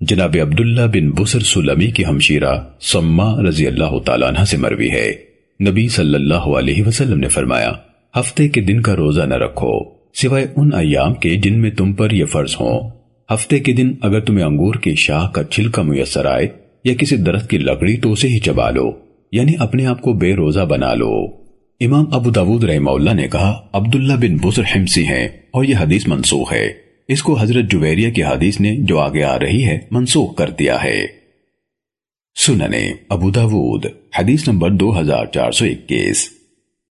جناب عبداللہ بن بسر سلمی کی ہمشیرہ سما رضی اللہ تعالیٰ عنہ سے مروی ہے۔ نبی صلی اللہ علیہ وسلم نے فرمایا، ہفتے کے دن کا روزہ نہ رکھو، سوائے ان ایام کے جن میں تم پر یہ فرض ہوں۔ ہفتے کے دن اگر تمہیں انگور کی شاہ کا چھلکا میسر آئے یا کسی درخت کی لکڑی تو اسے ہی چبا لو یعنی اپنے آپ کو بے روزہ بنا لو۔ امام ابو داود رحمہ اللہ نے کہا، عبداللہ بن بسر حمسی ہیں اور یہ حدیث منسوخ ہے۔ اس کو حضرت جویریہ کی حدیث نے جو آگے آ رہی ہے منسوخ کر دیا ہے۔ سننے ابو داود، حدیث نمبر دو ہزار چار سو اکیس۔